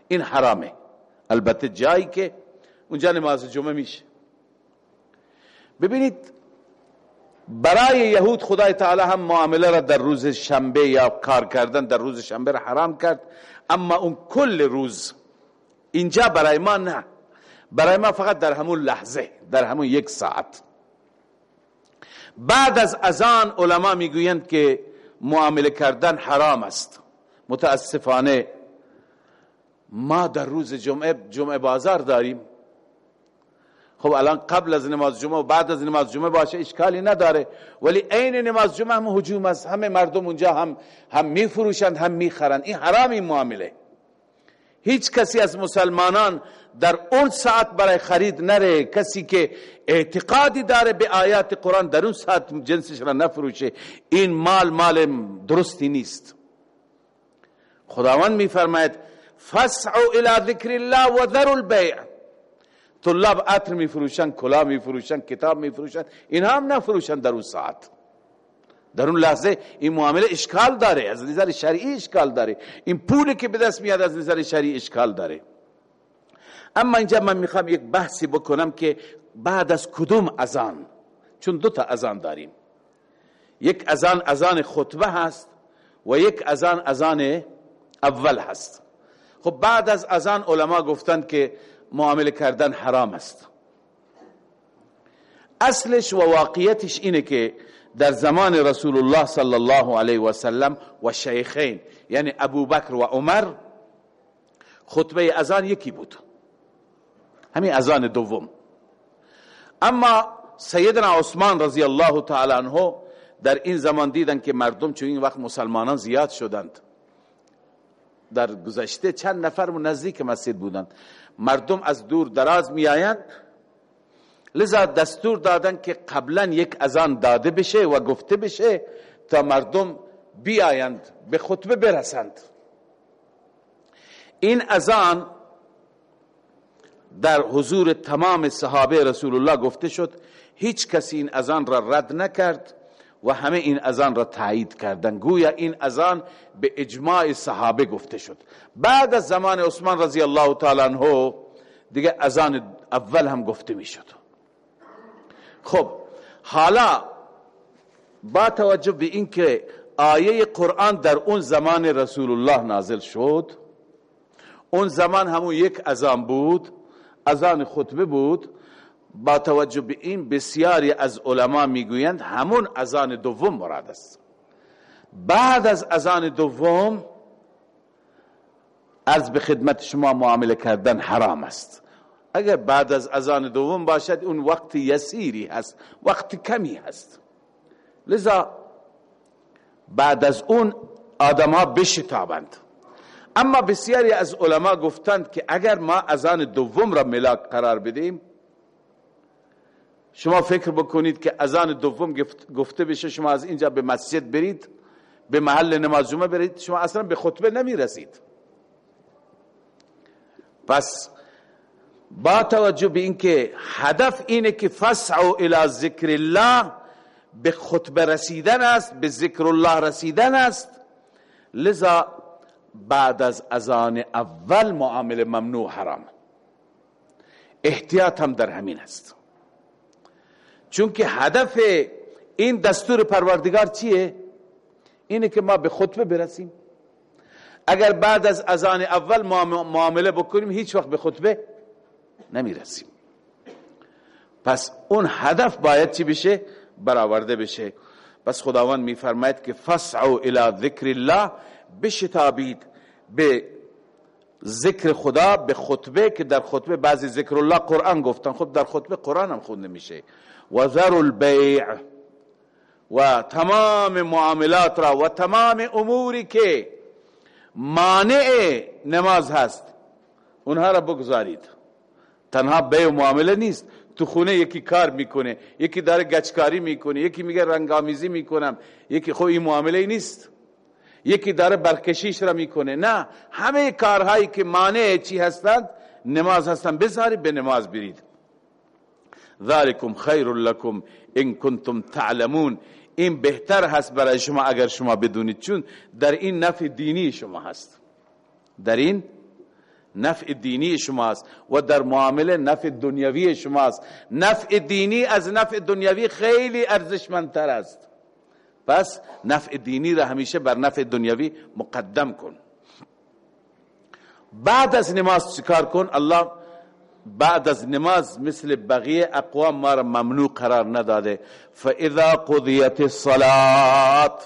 این حرامه. البته جایی که اونجا نماز جمعه میشه. ببینید برای یهود خدای تعالی هم معامله را در روز شنبه یا کار کردن در روز شنبه را حرام کرد. اما اون کل روز اینجا برای ما نه. برای ما فقط در همون لحظه در همون یک ساعت. بعد از اذان علما می‌گویند که معامله کردن حرام است. متاسفانه ما در روز جمعه جمعه بازار داریم. خب الان قبل از نماز جمعه و بعد از نماز جمعه باشه اشکالی نداره. ولی عین نماز جمعه هم هجوم است. همه مردم اونجا هم هم میفروشند هم می‌خرند. این حرام این معامله. هیچ کسی از مسلمانان در اون ساعت برای خرید نره. کسی که اعتقادی داره به آیات قرآن در اون ساعت جنسش را نفروشه این مال مال درستی نیست. خداوند میفرماید فسعوا الى ذکر الله و ذروا البیع. طلاب عطر میفروشن کلا میفروشن کتاب میفروشن اینها هم نفروشن در اون ساعت. در اون لحظه این معامله اشکال داره از نظر شرعی اشکال داره. این پولی که به دست میاد از نظر شرعی اشکال داره. اما اینجا من می‌خوام یک بحثی بکنم که بعد از کدوم اذان؟ چون دو تا اذان داریم. یک اذان اذان خطبه هست و یک اذان اذان اول هست. خب بعد از اذان علما گفتند که معامله کردن حرام است. اصلش و واقعیتش اینه که در زمان رسول الله صلی الله علیه و سلم و شیخین یعنی ابو بکر و عمر خطبه ازان یکی بود. همین ازان دوم. اما سیدنا عثمان رضی الله تعالی عنه در این زمان دیدن که مردم چون این وقت مسلمانان زیاد شدند. در گذشته چند نفر نزدیک مسجد بودند. مردم از دور دراز می آیند لذا دستور دادن که قبلا یک ازان داده بشه و گفته بشه تا مردم بیایند به خطبه برسند. این ازان در حضور تمام صحابه رسول الله گفته شد هیچ کسی این ازان را رد نکرد. و همه این ازان را تایید کردن گویا این ازان به اجماع صحابه گفته شد. بعد از زمان عثمان رضی الله تعالی عنه دیگه ازان اول هم گفته می شد خب حالا با توجه به اینکه آیه قرآن در اون زمان رسول الله نازل شد اون زمان همون یک ازان بود ازان خطبه بود با توجه به این بسیاری از علما می‌گویند همون ازان دوم مراد است. بعد از ازان دوم از به خدمت شما معامله کردن حرام است. اگر بعد از ازان دوم باشد اون وقت یسیری هست وقت کمی هست. لذا بعد از اون آدم بشتابند. اما بسیاری از علما گفتند که اگر ما ازان دوم را ملاک قرار بدیم شما فکر بکنید که ازان دوم گفته بشه شما از اینجا به مسجد برید به محل نماز جمعه برید شما اصلا به خطبه نمی رسید پس با توجه به اینکه هدف اینه که فسعوا الى ذکر الله به خطبه رسیدن است به ذکر الله رسیدن است لذا بعد از اذان اول معامله ممنوع حرام. احتیاط هم در همین است. چون که هدف این دستور پروردگار چیه؟ اینه که ما به خطبه برسیم. اگر بعد از اذان اول معامله بکنیم هیچ وقت به خطبه نمی‌رسیم. پس اون هدف باید چی بشه؟ برآورده بشه. پس خداوند میفرماید که فسعوا الى ذکر الله بشتابید به ذکر خدا به خطبه که در خطبه بعضی ذکر الله قرآن گفتن. خب در خطبه قرآن هم خونده میشه. و ذر البیع و تمام معاملات را و تمام اموری که مانع نماز هست اونها را بگذارید. تنها بیع معامله نیست. تو خونه یکی کار می‌کنه یکی داره گچکاری می‌کنه یکی میگه رنگامیزی می‌کنم یکی خب این معامله نیست. یکی داره برکشیش را می‌کنه. نه همه کارهایی که مانع چی هستند؟ نماز هستند. بذاری به نماز برید. ذالکم خیر لکم ان کنتم تعلمون. این بهتر هست برای شما اگر شما بدونید. چون در این نفع دینی شما هست. در این نفع دینی شماست و در معامله نفع دنیوی شماست نفع دینی از نفع دنیوی خیلی ارزشمندتر است. پس نفع دینی را همیشه بر نفع دنیوی مقدم کن. بعد از نماز چکار کن؟ الله بعد از نماز مثل بقیه اقوام ما را ممنوع قرار نداده. فاذا قضیت الصلاه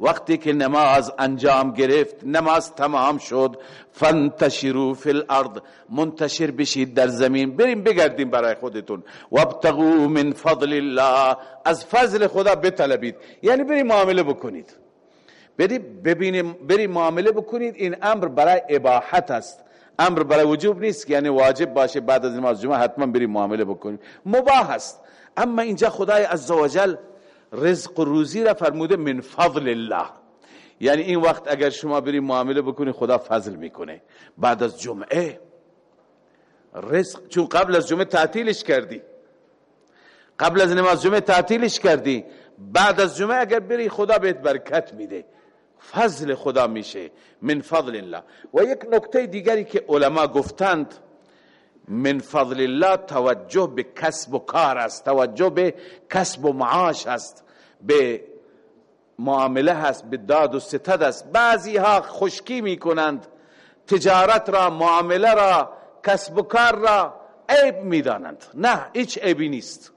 وقتی که نماز انجام گرفت نماز تمام شد فانتشروا فی الارض منتشر بشید در زمین. بریم بگردیم برای خودتون. وابتغوا من فضل الله از فضل خدا بطلبید. یعنی بریم معامله بکنید. بریم ببینیم بریم معامله بکنید. این امر برای اباحت است. امر برای وجوب نیست یعنی واجب باشه بعد از نماز جمعه حتما بریم معامله بکنیم. مباح است. اما اینجا خدای عزوجل رزق و روزی را فرموده من فضل الله. یعنی این وقت اگر شما بری معامله بکنی خدا فضل می‌کنه. بعد از جمعه. رزق چون قبل از جمعه تعطیلش کردی. قبل از نماز جمعه تعطیلش کردی. بعد از جمعه اگر بری خدا بهت برکت میده. فضل خدا میشه. من فضل الله. و یک نکته دیگری که علما گفتند من فضل الله توجه به کسب و کار است. توجه به کسب و معاش است. به معامله هست به داد و ستد است. بعضی ها خشکی می کنند تجارت را معامله را کسب و کار را عیب می دانند نه هیچ عیبی نیست.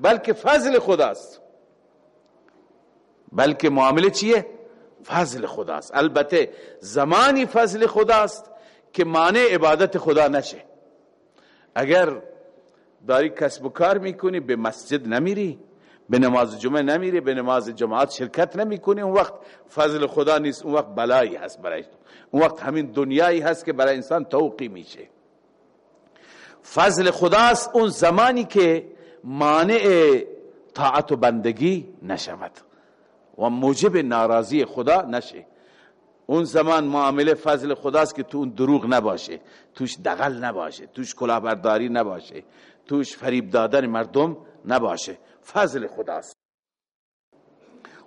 بلکه فضل خداست. بلکه معامله چیه؟ فضل خداست. البته زمانی فضل خداست که مانع عبادت خدا نشه. اگر داری کسب و کار می‌کنی به مسجد نمیری به نماز جمعه نمیری به نماز جماعت شرکت نمی‌کنی اون وقت فضل خدا نیست اون وقت بلایی هست برای اون وقت همین دنیایی هست که برای انسان توقی میشه. فضل خداست اون زمانی که مانع طاعت و بندگی نشود. و موجب ناراضی خدا نشه. اون زمان معامله فضل خداست که تو اون دروغ نباشه. توش دغل نباشه. توش کلاهبرداری نباشه. توش فریب دادن مردم نباشه. فضل خداست.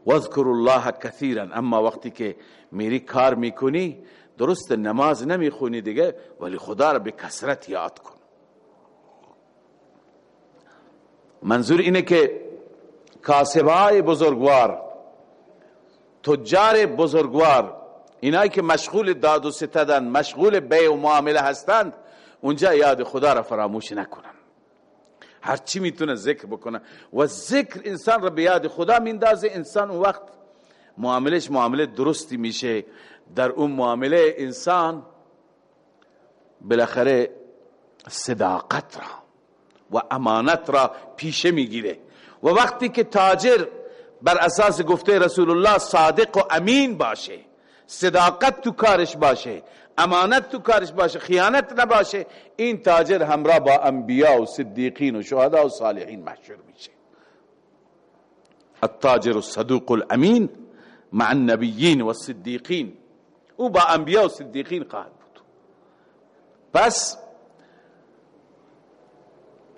واذکر الله کثیرا. اما وقتی که میری کار می‌کنی درست نماز نمی‌خونی دیگه ولی خدا را به کسرت یاد کن. منظور اینه که کاسبای بزرگوار تجار بزرگوار اینایی که مشغول داد و ستدن مشغول بیع و معامله هستند اونجا یاد خدا را فراموش نکنن هر چی می‌تونه ذکر بکنه. و ذکر انسان را به یاد خدا میندازه. انسان اون وقت معاملش معامله درستی میشه. در اون معامله انسان بالاخره صداقت را و امانت را پیشه می‌گیره. و وقتی که تاجر بر اساس گفته رسول الله صادق و امین باشه صداقت تو کارش باشه امانت تو کارش باشه خیانت نباشه این تاجر همراه با انبیا و صدیقین و شهدا و صالحین محشور میشه. التاجر الصدوق الامین مع النبیین و الصدیقین او با انبیا و صدیقین قاعد بود. پس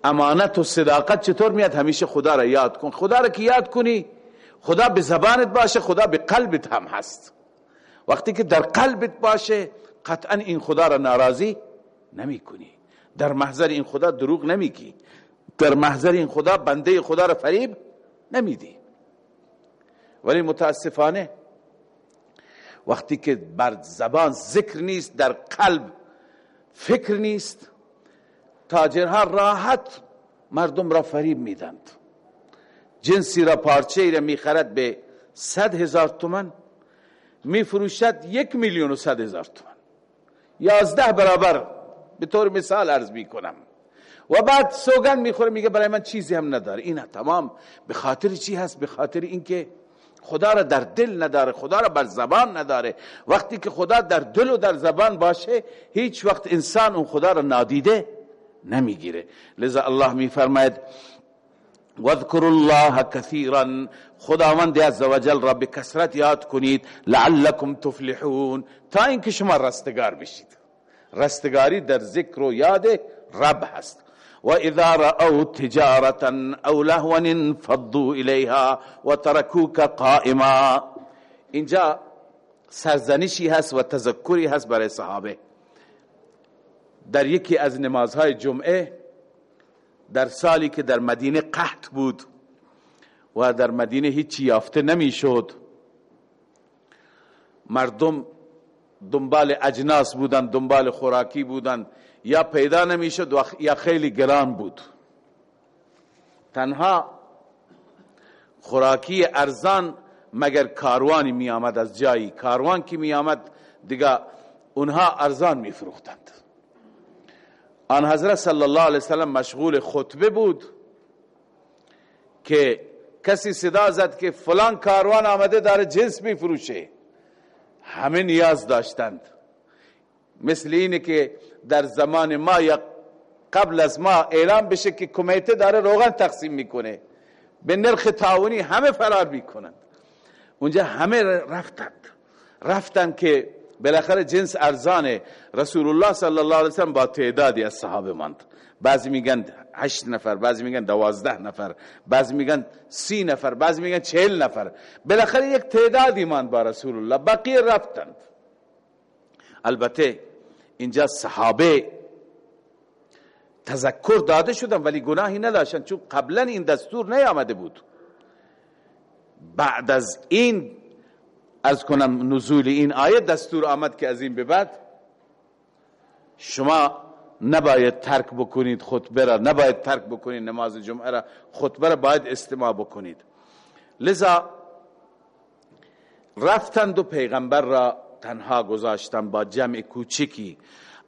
امانت و صداقت چطور میاد؟ همیشه خدا را یاد کن. خدا را که یاد کنی خدا به زبانت باشه خدا به قلبت هم هست. وقتی که در قلبت باشه قطعا این خدا را ناراضی نمی کنی در محضر این خدا دروغ نمیگی. در محضر این خدا بنده خدا را فریب نمیدی. ولی متاسفانه وقتی که بر زبان ذکر نیست در قلب فکر نیست تاجرها راحت مردم را فریب میدند. جنسی را پارچه را می‌خرد به صد هزار تومن میفروشد یک میلیون و صد هزار تومن یازده برابر به طور مثال عرض می‌کنم. و بعد سوگن می‌خوره میگه برای من چیزی هم نداره. این تمام. به خاطر چی هست؟ به خاطر اینکه خدا را در دل نداره خدا را بر زبان نداره. وقتی که خدا در دل و در زبان باشه هیچ وقت انسان اون خدا را نادیده نمی‌گیره. لذا الله میفرماید واذکر الله کثیرا. خداوند عزوجل را به کسرت یاد کنید. لعلکم تفلحون. تا اینکه شما رستگار بشید. رستگاری در ذکر و یاد رب هست. و اذا رأوا تجارتا او لهوا انفضوا الیها و ترکوک قائما. اینجا سرزنشی هست و تذکری هست برای صحابه. در یکی از نمازهای جمعه در سالی که در مدینه قحط بود و در مدینه هیچی یافته نمی‌شد. مردم دنبال اجناس بودن دنبال خوراکی بودن. یا پیدا نمی‌شد یا خیلی گران بود. تنها خوراکی ارزان مگر کاروانی می آمد از جایی؟ کاروان که می آمد دیگه اونها ارزان می فروختند آن حضرت صلی الله علیه وسلم مشغول خطبه بود که کسی صدا زد که فلان کاروان آمده داره جنس می فروشه همه نیاز داشتند. مثل اینه که در زمان ما یا قبل از ما اعلام بشه که کمیته داره روغن تقسیم می‌کنه. به نرخ تعاونی همه فرار می‌کنند. اونجا همه رفتند. رفتند که بالاخره جنس ارزانه رسول الله صلی الله علیه وسلم با تعدادی از صحابه ماند. بعضی میگن هشت نفر بعضی میگن دوازده نفر بعضی میگن سی نفر بعضی میگن چهل نفر. بالاخره یک تعدادی ماند با رسول الله بقیه رفتند. البته اینجا صحابه تذکر داده شدن ولی گناهی نداشتن چون قبلا این دستور نیامده بود. بعد از این از کنم نزول این آیه دستور آمد که از این به بعد شما نباید ترک بکنید خطبه را نباید ترک بکنید نماز جمعه را خطبه را باید استماع بکنید. لذا رفتند و پیغمبر را تنها گذاشتن با جمع کوچکی.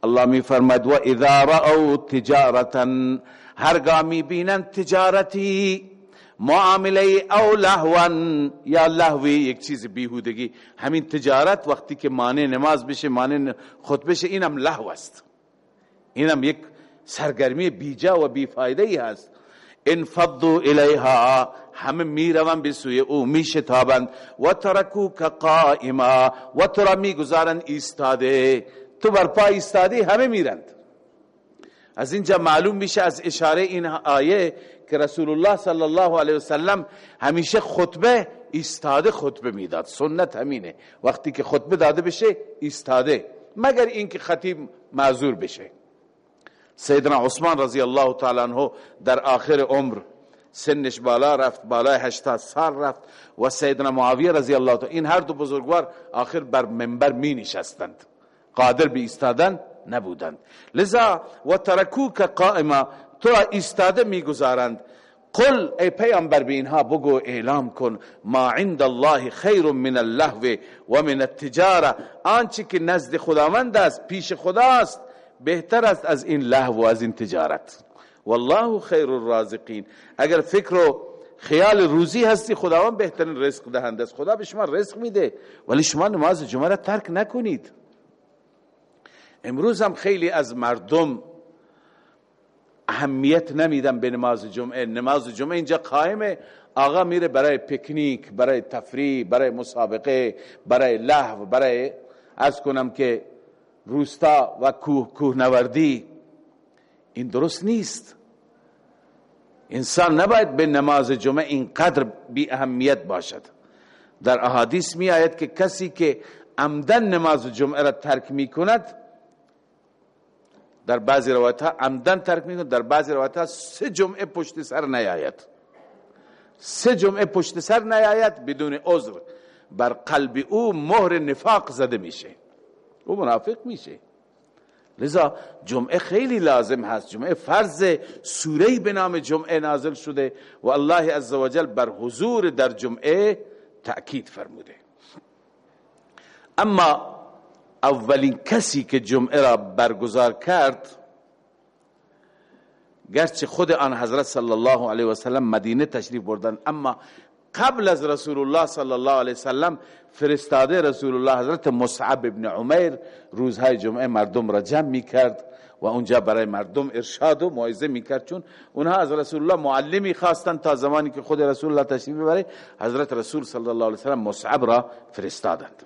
الله می فرمد و اذا رأوا تجارتا هرگاه می بینند تجارتی معامله او لهوان. یا لهوی یک چیز بیهودگی. همین تجارت وقتی که مانع نماز بشه مانع خود بشه اینم لهو است. اینم یک سرگرمی بیجا و بیفایده ای هست. انفضوا الیها. همه می‌روند به سوی او میشتابند. و ترکو که قائما. و تو را می‌گذارند ایستاده. تو بر پا ایستاده همه میرند. از اینجا معلوم میشه از اشاره این آیه که رسول الله صلی الله علیه وسلم همیشه خطبه ایستاده خطبه می‌داد. سنت همینه. وقتی که خطبه داده بشه ایستاده. مگر اینکه خطیب معذور بشه. سیدنا عثمان رضی الله تعالی عنہ در آخر عمر سنش بالا رفت بالای 80 سال رفت. و سیدنا معاویه رضی الله تعالی این هر دو بزرگوار آخر بر منبر می نشستند. قادر به ایستادن نبودند. لذا و ترکوک قائما تو ایستاده می‌گذارند. قل ای پیامبر به اینها بگو اعلام کن ما عند الله خیر من اللهو و من التجاره آنچه که نزد خداوند است پیش خداست بهتر است از این لهو و از این تجارت. والله خیر الرازقین. اگر فکر و خیال روزی هستی خداوند بهترین رزق دهنده است. خدا به شما رزق میده ولی شما نماز جمعه را ترک نکنید. امروز هم خیلی از مردم اهمیت نمیدن به نماز جمعه. نماز جمعه اینجا قائمه. آقا میره برای پیکنیک برای تفریح برای مسابقه برای لحو برای از کنم که روستا و کوه کوهنوردی. این درست نیست. انسان نباید به نماز جمعه اینقدر بی اهمیت باشد. در احادیث می آید که کسی که عمدن نماز جمعه را ترک می کند در بعضی روایت ها عمدن ترک می در بعضی روایت ها سه جمعه پشت سر نیاید. سه جمعه پشت سر نیاید بدون عذر. بر قلب او مهر نفاق زده میشه. او منافق میشه. لذا جمعه خیلی لازم هست. جمعه فرض سوره به نام جمعه نازل شده و الله عزوجل بر حضور در جمعه تأکید فرموده. اما اولین کسی که جمعه را برگزار کرد گرچه خود آن حضرت صلی الله علیه و سلم مدینه تشریف بردن اما قبل از رسول الله صلی الله علیه وسلم فرستاده رسول الله حضرت مصعب ابن عمیر روزهای جمعه مردم را جمع می کرد و اونجا برای مردم ارشاد و موعظه می‌کرد. چون اونها از رسول الله معلمی خواستن تا زمانی که خود رسول الله تشریف ببره حضرت رسول صلی الله علیه وسلم مصعب را فرستادند.